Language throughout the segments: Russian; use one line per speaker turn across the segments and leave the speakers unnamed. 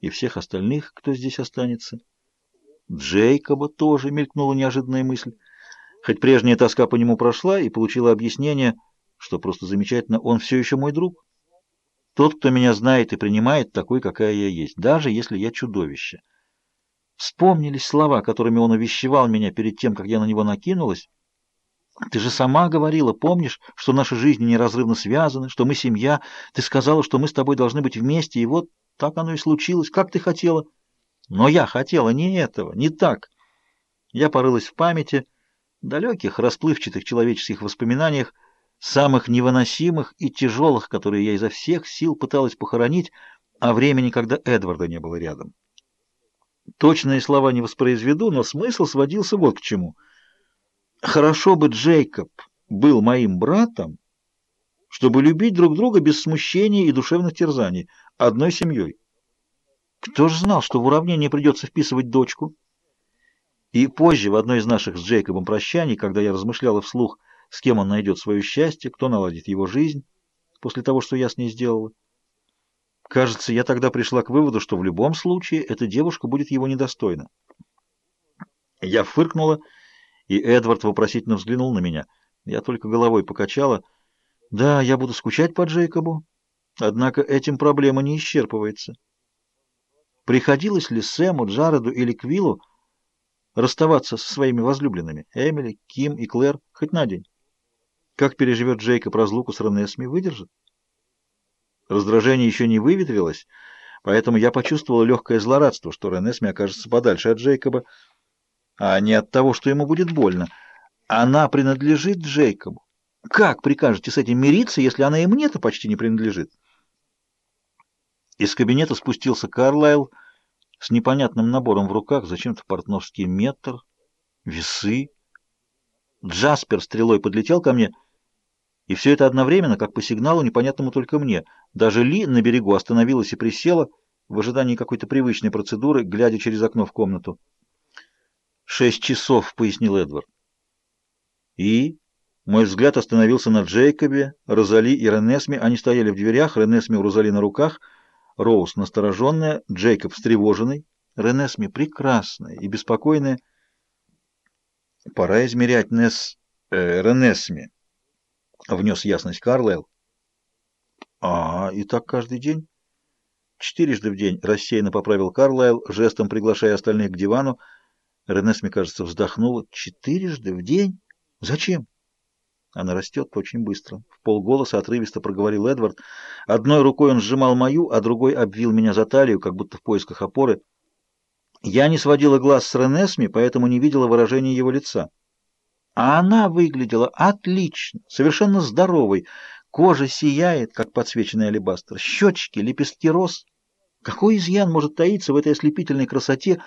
и всех остальных, кто здесь останется. Джейкоба тоже мелькнула неожиданная мысль. Хоть прежняя тоска по нему прошла и получила объяснение, что просто замечательно, он все еще мой друг. Тот, кто меня знает и принимает такой, какая я есть, даже если я чудовище. Вспомнились слова, которыми он увещевал меня перед тем, как я на него накинулась. Ты же сама говорила, помнишь, что наши жизни неразрывно связаны, что мы семья. Ты сказала, что мы с тобой должны быть вместе, и вот так оно и случилось, как ты хотела. Но я хотела не этого, не так. Я порылась в памяти, далеких, расплывчатых человеческих воспоминаниях, самых невыносимых и тяжелых, которые я изо всех сил пыталась похоронить, о времени, когда Эдварда не было рядом. Точные слова не воспроизведу, но смысл сводился вот к чему. Хорошо бы Джейкоб был моим братом, чтобы любить друг друга без смущения и душевных терзаний, одной семьей. Кто ж знал, что в уравнение придется вписывать дочку? И позже, в одной из наших с Джейкобом прощаний, когда я размышляла вслух, с кем он найдет свое счастье, кто наладит его жизнь, после того, что я с ней сделала, Кажется, я тогда пришла к выводу, что в любом случае эта девушка будет его недостойна. Я фыркнула, и Эдвард вопросительно взглянул на меня. Я только головой покачала. Да, я буду скучать по Джейкобу, однако этим проблема не исчерпывается. Приходилось ли Сэму, Джареду или Квиллу расставаться со своими возлюбленными, Эмили, Ким и Клэр, хоть на день? Как переживет Джейкоб разлуку с Ренесми, выдержит? Раздражение еще не выветрилось, поэтому я почувствовал легкое злорадство, что Ренесми окажется подальше от Джейкоба, а не от того, что ему будет больно. Она принадлежит Джейкобу. Как прикажете с этим мириться, если она и мне-то почти не принадлежит? Из кабинета спустился Карлайл с непонятным набором в руках, зачем-то портновский метр, весы. Джаспер стрелой подлетел ко мне — и все это одновременно, как по сигналу, непонятному только мне. Даже Ли на берегу остановилась и присела в ожидании какой-то привычной процедуры, глядя через окно в комнату. «Шесть часов», — пояснил Эдвард. И мой взгляд остановился на Джейкобе, Розали и Ренесме. Они стояли в дверях, Ренесме у Розали на руках, Роуз настороженная, Джейкоб встревоженный, Ренесме прекрасная и беспокойная. Пора измерять Нес... Э, Ренесме. — внес ясность Карлайл. «А, и так каждый день?» «Четырежды в день», — рассеянно поправил Карлайл, жестом приглашая остальных к дивану. Ренес, мне кажется, вздохнула. «Четырежды в день? Зачем?» Она растет очень быстро. В полголоса отрывисто проговорил Эдвард. Одной рукой он сжимал мою, а другой обвил меня за талию, как будто в поисках опоры. Я не сводила глаз с Ренесми, поэтому не видела выражения его лица. А она выглядела отлично, совершенно здоровой. Кожа сияет, как подсвеченный алебастр. Щечки, лепестки роз. Какой изъян может таиться в этой ослепительной красоте?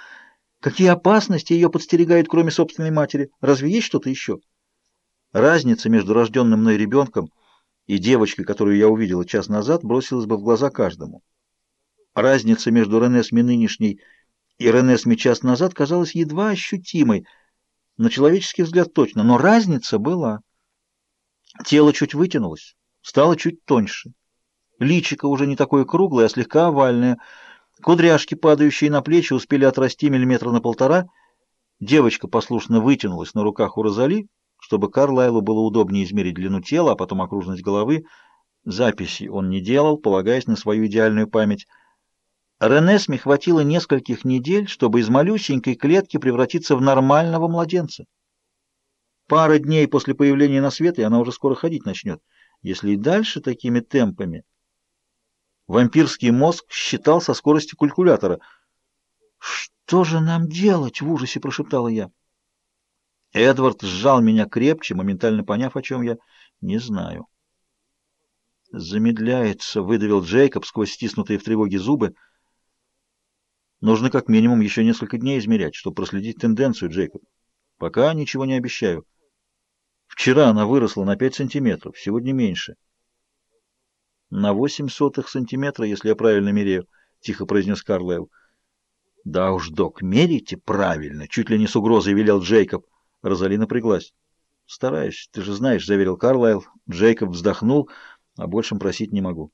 Какие опасности ее подстерегают, кроме собственной матери? Разве есть что-то еще? Разница между рожденным мной ребенком и девочкой, которую я увидела час назад, бросилась бы в глаза каждому. Разница между Ренесми нынешней и Ренесми час назад казалась едва ощутимой — на человеческий взгляд точно, но разница была. Тело чуть вытянулось, стало чуть тоньше. Личико уже не такое круглое, а слегка овальное. Кудряшки, падающие на плечи, успели отрасти миллиметра на полтора. Девочка послушно вытянулась на руках у Розали, чтобы Карлайлу было удобнее измерить длину тела, а потом окружность головы. Записи он не делал, полагаясь на свою идеальную память. Ренесме хватило нескольких недель, чтобы из малюсенькой клетки превратиться в нормального младенца. Пара дней после появления на свет, и она уже скоро ходить начнет. Если и дальше такими темпами... Вампирский мозг считал со скоростью калькулятора. «Что же нам делать?» — в ужасе прошептала я. Эдвард сжал меня крепче, моментально поняв, о чем я. Не знаю. «Замедляется», — выдавил Джейкоб сквозь стиснутые в тревоге зубы. Нужно как минимум еще несколько дней измерять, чтобы проследить тенденцию, Джейкоб. Пока ничего не обещаю. Вчера она выросла на 5 сантиметров, сегодня меньше. На 8 сотых сантиметра, если я правильно меряю, тихо произнес Карлайл. Да уж, док, мерите правильно, чуть ли не с угрозой велел Джейкоб. Розали напряглась. Стараюсь, ты же знаешь, заверил Карлайл. Джейкоб вздохнул, а большем просить не могу.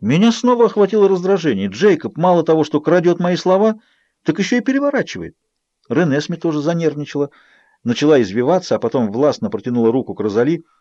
Меня снова охватило раздражение. Джейкоб мало того, что крадет мои слова, так еще и переворачивает. Ренесми тоже занервничала, начала извиваться, а потом властно протянула руку к Розали —